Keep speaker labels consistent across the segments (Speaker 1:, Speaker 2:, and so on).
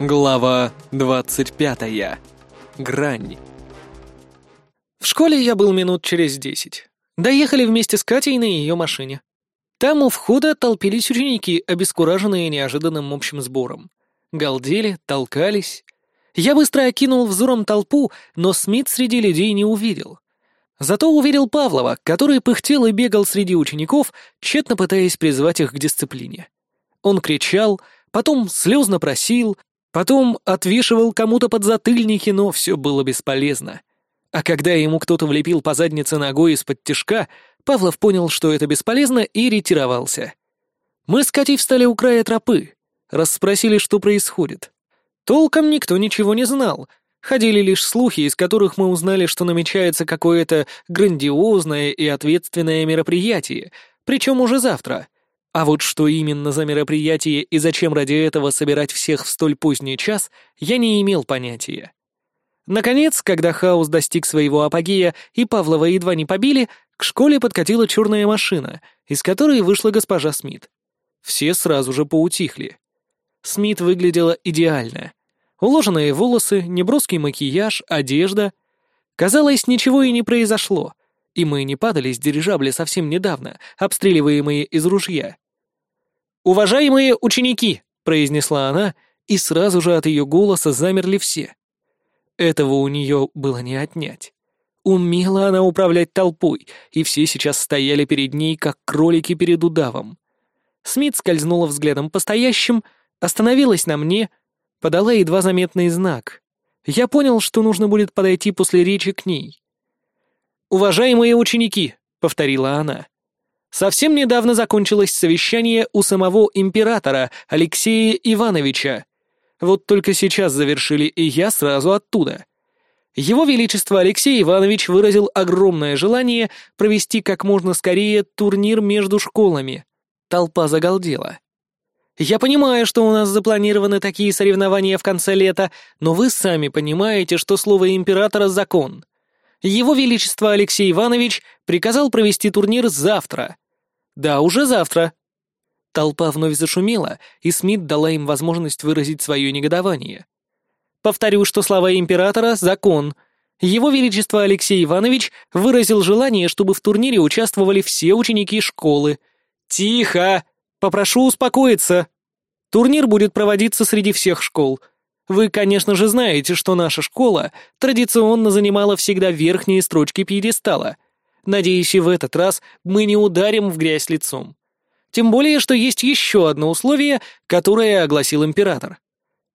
Speaker 1: Глава 25. Грань. В школе я был минут через десять. Доехали вместе с Катей на ее машине. Там у входа толпились ученики, обескураженные неожиданным общим сбором. Галдели, толкались. Я быстро окинул взором толпу, но Смит среди людей не увидел. Зато увидел Павлова, который пыхтел и бегал среди учеников, тщетно пытаясь призвать их к дисциплине. Он кричал, потом слезно просил, Потом отвешивал кому-то подзатыльники, но все было бесполезно. А когда ему кто-то влепил по заднице ногой из-под тишка, Павлов понял, что это бесполезно, и ретировался. Мы с Катей встали у края тропы, расспросили, что происходит. Толком никто ничего не знал. Ходили лишь слухи, из которых мы узнали, что намечается какое-то грандиозное и ответственное мероприятие, причем уже завтра — а вот что именно за мероприятие и зачем ради этого собирать всех в столь поздний час, я не имел понятия. Наконец, когда хаос достиг своего апогея и Павлова едва не побили, к школе подкатила черная машина, из которой вышла госпожа Смит. Все сразу же поутихли. Смит выглядела идеально. Уложенные волосы, неброский макияж, одежда. Казалось, ничего и не произошло, и мы не падали с дирижабля совсем недавно, обстреливаемые из ружья. «Уважаемые ученики!» — произнесла она, и сразу же от ее голоса замерли все. Этого у нее было не отнять. Умела она управлять толпой, и все сейчас стояли перед ней, как кролики перед удавом. Смит скользнула взглядом по стоящим, остановилась на мне, подала едва заметный знак. Я понял, что нужно будет подойти после речи к ней. «Уважаемые ученики», — повторила она, — «совсем недавно закончилось совещание у самого императора Алексея Ивановича. Вот только сейчас завершили, и я сразу оттуда». Его Величество Алексей Иванович выразил огромное желание провести как можно скорее турнир между школами. Толпа загалдела. «Я понимаю, что у нас запланированы такие соревнования в конце лета, но вы сами понимаете, что слово императора — закон. Его Величество Алексей Иванович приказал провести турнир завтра. Да, уже завтра. Толпа вновь зашумела, и Смит дала им возможность выразить свое негодование. Повторю, что слова императора — закон. Его Величество Алексей Иванович выразил желание, чтобы в турнире участвовали все ученики школы. «Тихо! Попрошу успокоиться!» Турнир будет проводиться среди всех школ, вы, конечно же, знаете, что наша школа традиционно занимала всегда верхние строчки пьедестала. Надеюсь, и в этот раз мы не ударим в грязь лицом. Тем более, что есть еще одно условие, которое огласил император.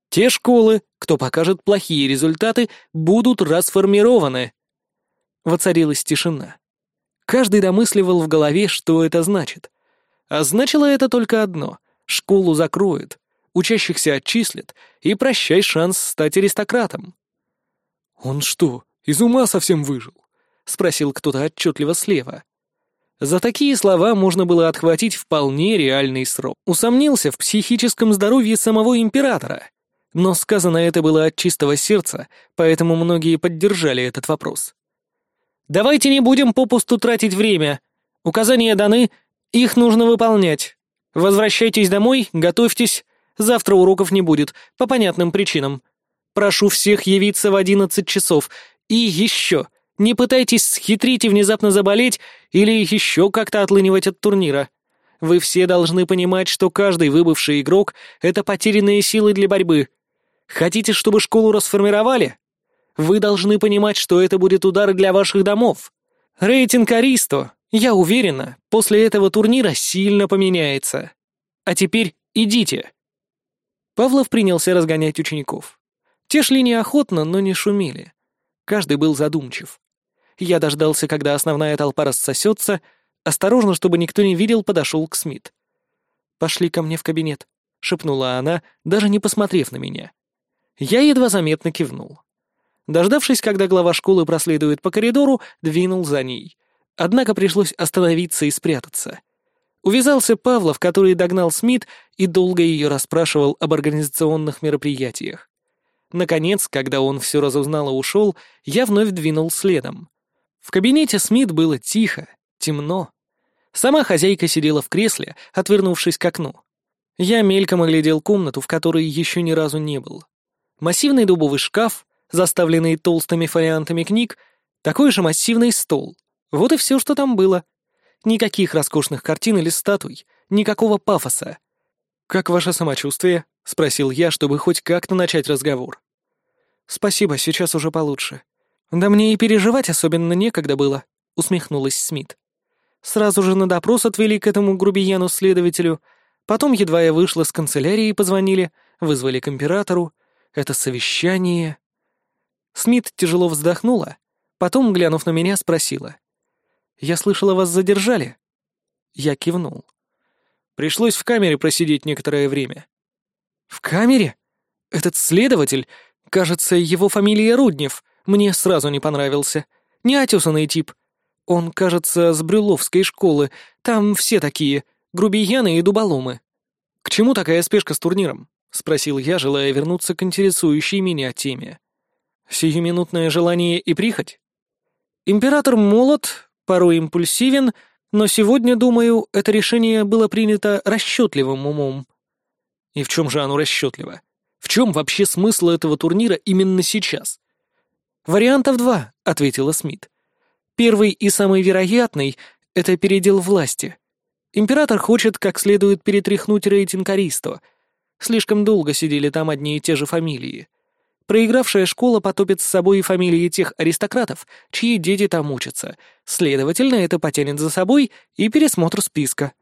Speaker 1: Те школы, кто покажет плохие результаты, будут расформированы. Воцарилась тишина. Каждый домысливал в голове, что это значит. А значило это только одно — школу закроют учащихся отчислят, и прощай шанс стать аристократом». «Он что, из ума совсем выжил?» — спросил кто-то отчетливо слева. За такие слова можно было отхватить вполне реальный срок. Усомнился в психическом здоровье самого императора. Но сказано это было от чистого сердца, поэтому многие поддержали этот вопрос. «Давайте не будем попусту тратить время. Указания даны, их нужно выполнять. Возвращайтесь домой, готовьтесь, Завтра уроков не будет, по понятным причинам. Прошу всех явиться в одиннадцать часов. И еще, не пытайтесь схитрить и внезапно заболеть или еще как-то отлынивать от турнира. Вы все должны понимать, что каждый выбывший игрок — это потерянные силы для борьбы. Хотите, чтобы школу расформировали? Вы должны понимать, что это будет удар для ваших домов. Рейтинг Аристо, я уверена, после этого турнира сильно поменяется. А теперь идите. Павлов принялся разгонять учеников. Те шли неохотно, но не шумели. Каждый был задумчив. Я дождался, когда основная толпа рассосется, осторожно, чтобы никто не видел, подошел к Смит. «Пошли ко мне в кабинет», — шепнула она, даже не посмотрев на меня. Я едва заметно кивнул. Дождавшись, когда глава школы проследует по коридору, двинул за ней. Однако пришлось остановиться и спрятаться. Увязался Павлов, который догнал Смит и долго ее расспрашивал об организационных мероприятиях. Наконец, когда он все разузнал и ушел, я вновь двинул следом. В кабинете Смит было тихо, темно. Сама хозяйка сидела в кресле, отвернувшись к окну. Я мельком оглядел комнату, в которой еще ни разу не был. массивный дубовый шкаф, заставленный толстыми фолиантами книг, такой же массивный стол. Вот и все, что там было. Никаких роскошных картин или статуй, никакого пафоса. «Как ваше самочувствие?» — спросил я, чтобы хоть как-то начать разговор. «Спасибо, сейчас уже получше. Да мне и переживать особенно некогда было», — усмехнулась Смит. Сразу же на допрос отвели к этому грубияну-следователю. Потом, едва я вышла с канцелярии, позвонили, вызвали к императору. Это совещание... Смит тяжело вздохнула, потом, глянув на меня, спросила. «Я слышала, вас задержали?» Я кивнул. Пришлось в камере просидеть некоторое время. «В камере? Этот следователь, кажется, его фамилия Руднев, мне сразу не понравился. Неотесанный тип. Он, кажется, с Брюловской школы, там все такие, грубияны и дуболомы. К чему такая спешка с турниром?» — спросил я, желая вернуться к интересующей меня теме. «Сиюминутное желание и прихоть?» Император молод, порой импульсивен, но сегодня, думаю, это решение было принято расчетливым умом. И в чем же оно расчетливо? В чем вообще смысл этого турнира именно сейчас? «Вариантов два», — ответила Смит. «Первый и самый вероятный — это передел власти. Император хочет как следует перетряхнуть рейтинг Аристо. Слишком долго сидели там одни и те же фамилии. Проигравшая школа потопит с собой и фамилии тех аристократов, чьи дети там учатся. Следовательно, это потянет за собой и пересмотр списка.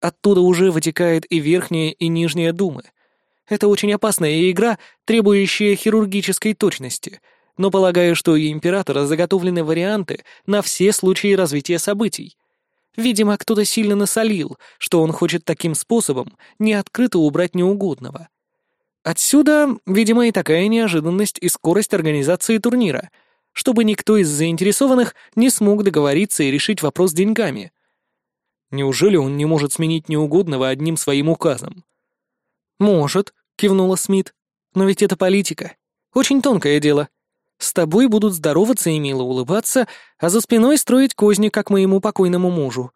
Speaker 1: Оттуда уже вытекает и верхняя, и нижняя думы. Это очень опасная игра, требующая хирургической точности, но полагаю, что у императора заготовлены варианты на все случаи развития событий. Видимо, кто-то сильно насолил, что он хочет таким способом не открыто убрать неугодного. Отсюда, видимо, и такая неожиданность и скорость организации турнира, чтобы никто из заинтересованных не смог договориться и решить вопрос деньгами. Неужели он не может сменить неугодного одним своим указом? «Может», — кивнула Смит. «Но ведь это политика. Очень тонкое дело. С тобой будут здороваться и мило улыбаться, а за спиной строить козни, как моему покойному мужу.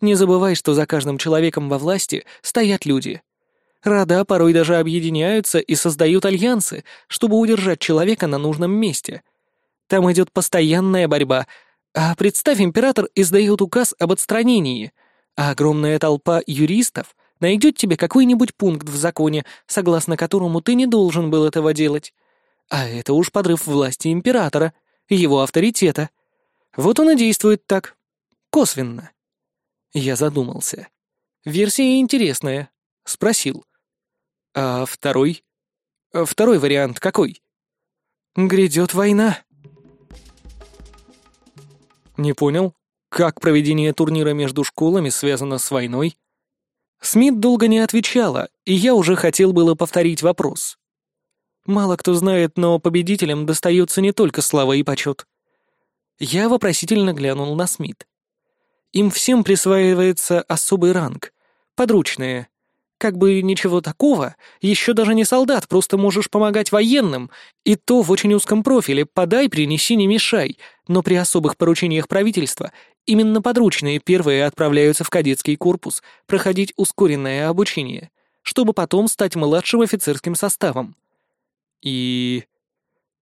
Speaker 1: Не забывай, что за каждым человеком во власти стоят люди. Рода порой даже объединяются и создают альянсы, чтобы удержать человека на нужном месте. Там идет постоянная борьба. А представь, император издает указ об отстранении, а огромная толпа юристов найдет тебе какой-нибудь пункт в законе, согласно которому ты не должен был этого делать. А это уж подрыв власти императора, его авторитета. Вот он и действует так. Косвенно. Я задумался. Версия интересная. Спросил. А второй? Второй вариант какой? Грядет война. Не понял, как проведение турнира между школами связано с войной? Смит долго не отвечала, и я уже хотел было повторить вопрос. Мало кто знает, но победителям достается не только слава и почет. Я вопросительно глянул на Смит. Им всем присваивается особый ранг, подручные, как бы ничего такого, еще даже не солдат, просто можешь помогать военным, и то в очень узком профиле, подай, принеси, не мешай, но при особых поручениях правительства именно подручные первые отправляются в кадетский корпус проходить ускоренное обучение, чтобы потом стать младшим офицерским составом. И...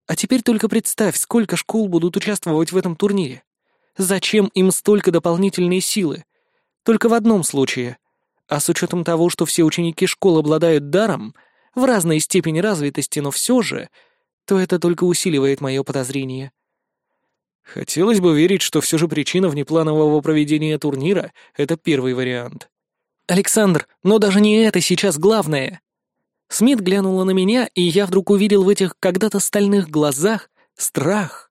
Speaker 1: А теперь только представь, сколько школ будут участвовать в этом турнире. Зачем им столько дополнительной силы? Только в одном случае — а с учетом того, что все ученики школ обладают даром, в разной степени развитости, но все же, то это только усиливает мое подозрение. Хотелось бы верить, что все же причина внепланового проведения турнира — это первый вариант. «Александр, но даже не это сейчас главное!» Смит глянула на меня, и я вдруг увидел в этих когда-то стальных глазах страх.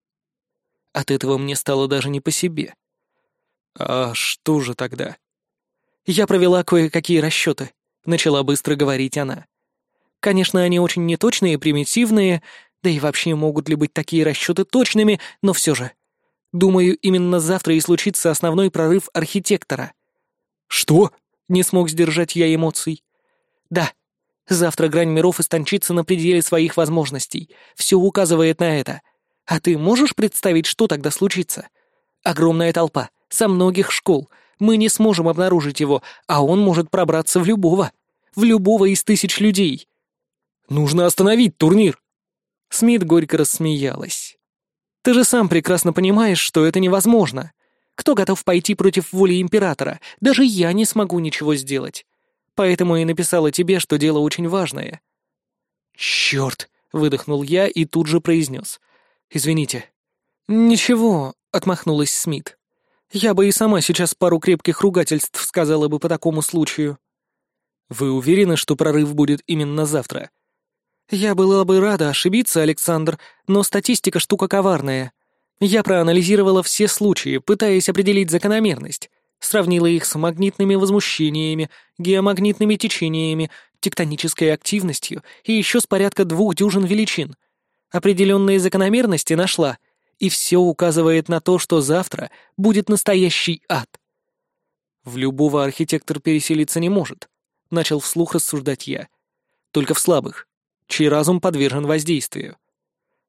Speaker 1: От этого мне стало даже не по себе. «А что же тогда?» Я провела кое-какие расчеты», — начала быстро говорить она. «Конечно, они очень неточные, примитивные, да и вообще могут ли быть такие расчеты точными, но все же. Думаю, именно завтра и случится основной прорыв архитектора». «Что?» — не смог сдержать я эмоций. «Да, завтра грань миров истончится на пределе своих возможностей. Все указывает на это. А ты можешь представить, что тогда случится? Огромная толпа, со многих школ — мы не сможем обнаружить его, а он может пробраться в любого. В любого из тысяч людей. Нужно остановить турнир. Смит горько рассмеялась. «Ты же сам прекрасно понимаешь, что это невозможно. Кто готов пойти против воли императора? Даже я не смогу ничего сделать. Поэтому и написала тебе, что дело очень важное». «Черт!» — выдохнул я и тут же произнес. «Извините». «Ничего», — отмахнулась Смит. «Я бы и сама сейчас пару крепких ругательств сказала бы по такому случаю». «Вы уверены, что прорыв будет именно завтра?» «Я была бы рада ошибиться, Александр, но статистика штука коварная. Я проанализировала все случаи, пытаясь определить закономерность. Сравнила их с магнитными возмущениями, геомагнитными течениями, тектонической активностью и еще с порядка двух дюжин величин. Определенные закономерности нашла, и все указывает на то, что завтра будет настоящий ад. В любого архитектор переселиться не может, начал вслух рассуждать я. Только в слабых, чей разум подвержен воздействию.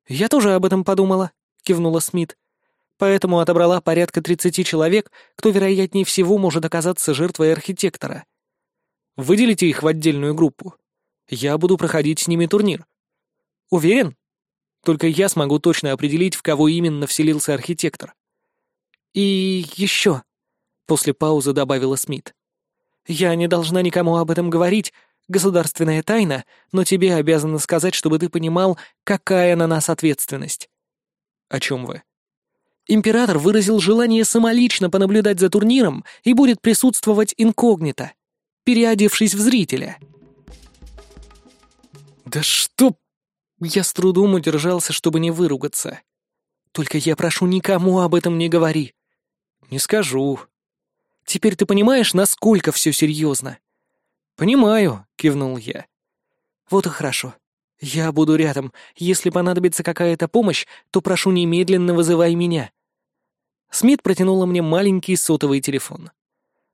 Speaker 1: Я тоже об этом подумала, кивнула Смит поэтому отобрала порядка 30 человек, кто, вероятнее всего, может оказаться жертвой архитектора. Выделите их в отдельную группу. Я буду проходить с ними турнир. Уверен? Только я смогу точно определить, в кого именно вселился архитектор. И еще, после паузы добавила Смит. Я не должна никому об этом говорить, государственная тайна, но тебе обязана сказать, чтобы ты понимал, какая на нас ответственность. О чем вы? Император выразил желание самолично понаблюдать за турниром и будет присутствовать инкогнито, переодевшись в зрителя. «Да что...» Я с трудом удержался, чтобы не выругаться. «Только я прошу, никому об этом не говори». «Не скажу». «Теперь ты понимаешь, насколько все серьезно?» «Понимаю», — кивнул я. «Вот и хорошо. «Я буду рядом. Если понадобится какая-то помощь, то прошу немедленно вызывай меня». Смит протянула мне маленький сотовый телефон.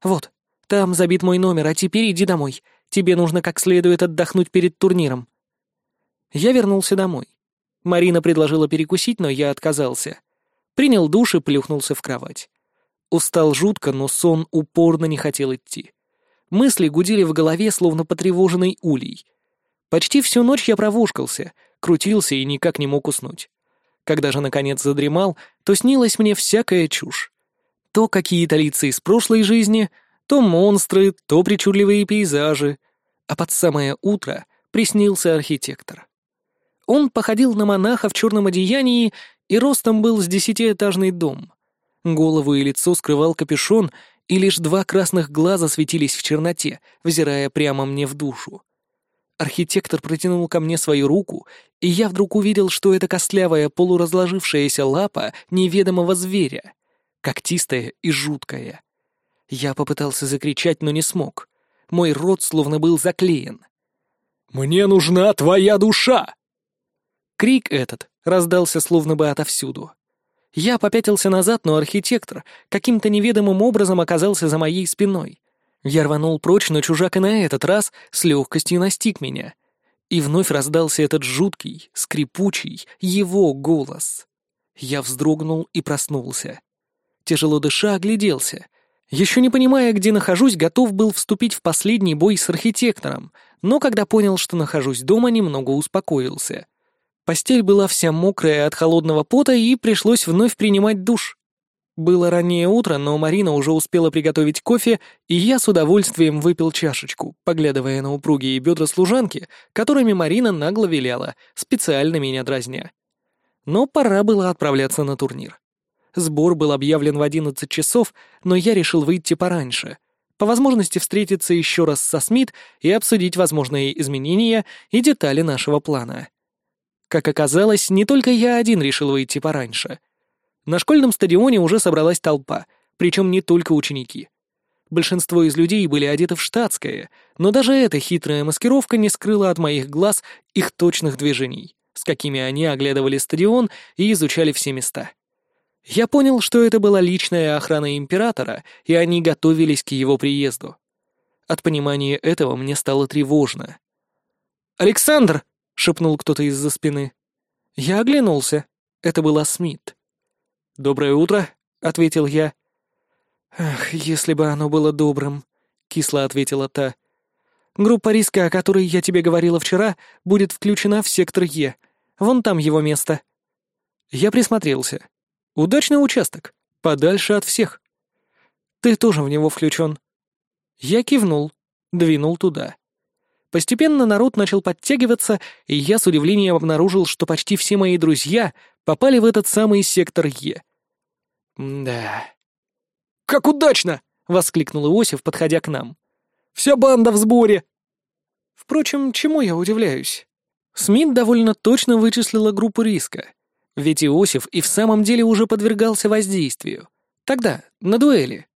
Speaker 1: «Вот, там забит мой номер, а теперь иди домой. Тебе нужно как следует отдохнуть перед турниром». Я вернулся домой. Марина предложила перекусить, но я отказался. Принял душ и плюхнулся в кровать. Устал жутко, но сон упорно не хотел идти. Мысли гудели в голове, словно потревоженный улей — Почти всю ночь я провушкался, крутился и никак не мог уснуть. Когда же, наконец, задремал, то снилась мне всякая чушь. То какие-то лица из прошлой жизни, то монстры, то причудливые пейзажи. А под самое утро приснился архитектор. Он походил на монаха в черном одеянии и ростом был с десятиэтажный дом. Голову и лицо скрывал капюшон, и лишь два красных глаза светились в черноте, взирая прямо мне в душу. Архитектор протянул ко мне свою руку, и я вдруг увидел, что это костлявая полуразложившаяся лапа неведомого зверя, когтистая и жуткая. Я попытался закричать, но не смог. Мой рот словно был заклеен. «Мне нужна твоя душа!» Крик этот раздался словно бы отовсюду. Я попятился назад, но архитектор каким-то неведомым образом оказался за моей спиной. Я рванул прочь, но чужак и на этот раз с легкостью настиг меня. И вновь раздался этот жуткий, скрипучий, его голос. Я вздрогнул и проснулся. Тяжело дыша, огляделся. Еще не понимая, где нахожусь, готов был вступить в последний бой с архитектором, но когда понял, что нахожусь дома, немного успокоился. Постель была вся мокрая от холодного пота, и пришлось вновь принимать душ. Было раннее утро, но Марина уже успела приготовить кофе, и я с удовольствием выпил чашечку, поглядывая на упругие бедра служанки, которыми Марина нагло виляла, специально меня дразня. Но пора было отправляться на турнир. Сбор был объявлен в 11 часов, но я решил выйти пораньше. По возможности встретиться еще раз со Смит и обсудить возможные изменения и детали нашего плана. Как оказалось, не только я один решил выйти пораньше — на школьном стадионе уже собралась толпа, причем не только ученики. Большинство из людей были одеты в штатское, но даже эта хитрая маскировка не скрыла от моих глаз их точных движений, с какими они оглядывали стадион и изучали все места. Я понял, что это была личная охрана императора, и они готовились к его приезду. От понимания этого мне стало тревожно. «Александр!» — шепнул кто-то из-за спины. Я оглянулся. Это была Смит. «Доброе утро», — ответил я. «Ах, если бы оно было добрым», — кисло ответила та. «Группа риска, о которой я тебе говорила вчера, будет включена в сектор Е. Вон там его место». Я присмотрелся. Удачный участок, подальше от всех. Ты тоже в него включен. Я кивнул, двинул туда. Постепенно народ начал подтягиваться, и я с удивлением обнаружил, что почти все мои друзья попали в этот самый сектор Е. Да. «Как удачно!» — воскликнул Иосиф, подходя к нам. «Вся банда в сборе!» Впрочем, чему я удивляюсь? Смит довольно точно вычислила группу риска. Ведь Иосиф и в самом деле уже подвергался воздействию. Тогда, на дуэли.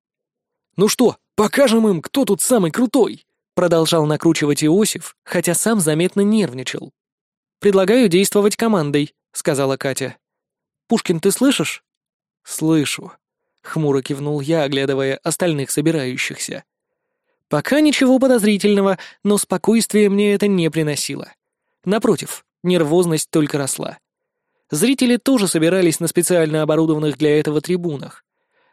Speaker 1: «Ну что, покажем им, кто тут самый крутой!» Продолжал накручивать Иосиф, хотя сам заметно нервничал. «Предлагаю действовать командой», — сказала Катя. «Пушкин, ты слышишь?» «Слышу», — хмуро кивнул я, оглядывая остальных собирающихся. Пока ничего подозрительного, но спокойствие мне это не приносило. Напротив, нервозность только росла. Зрители тоже собирались на специально оборудованных для этого трибунах.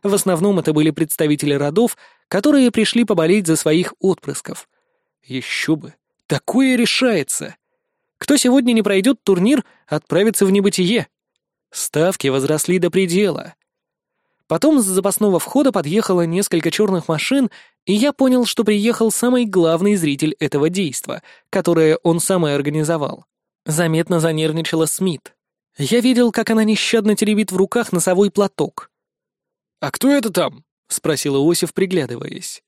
Speaker 1: В основном это были представители родов, которые пришли поболеть за своих отпрысков. Еще бы, такое решается. Кто сегодня не пройдет турнир, отправится в небытие. Ставки возросли до предела. Потом с запасного входа подъехало несколько черных машин, и я понял, что приехал самый главный зритель этого действа, которое он сам и организовал. Заметно занервничала Смит. Я видел, как она нещадно теребит в руках носовой платок. «А кто это там?» — спросил Иосиф, приглядываясь.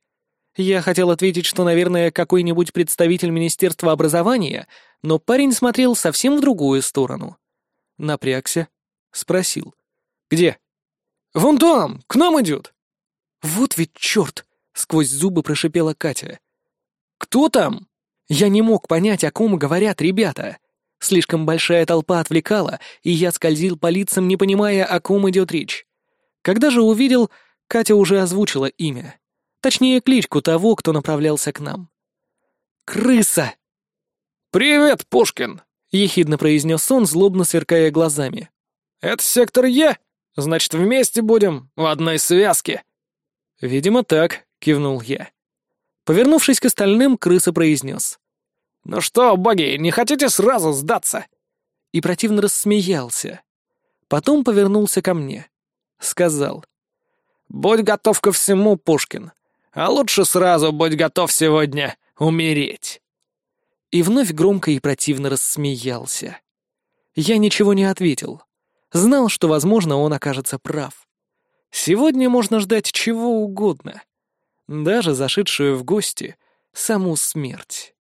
Speaker 1: Я хотел ответить, что, наверное, какой-нибудь представитель Министерства образования, но парень смотрел совсем в другую сторону. Напрягся, спросил. «Где?» «Вон там, к нам идет!» «Вот ведь черт!» — сквозь зубы прошипела Катя. «Кто там?» Я не мог понять, о ком говорят ребята. Слишком большая толпа отвлекала, и я скользил по лицам, не понимая, о ком идет речь. Когда же увидел, Катя уже озвучила имя. Точнее, кличку того, кто направлялся к нам. «Крыса!»
Speaker 2: «Привет, Пушкин!» — ехидно произнес он, злобно сверкая глазами. «Это сектор Е? Значит, вместе будем, в одной связке».
Speaker 1: «Видимо, так», — кивнул я. Повернувшись к остальным, крыса произнес.
Speaker 2: «Ну что, боги, не хотите сразу сдаться?»
Speaker 1: И противно рассмеялся. Потом повернулся ко мне. Сказал.
Speaker 2: «Будь готов ко всему, Пушкин. А лучше сразу будь готов сегодня умереть».
Speaker 1: И вновь громко и противно рассмеялся. Я ничего не ответил. Знал, что, возможно, он окажется прав. Сегодня можно ждать чего угодно. Даже зашедшую в гости саму смерть.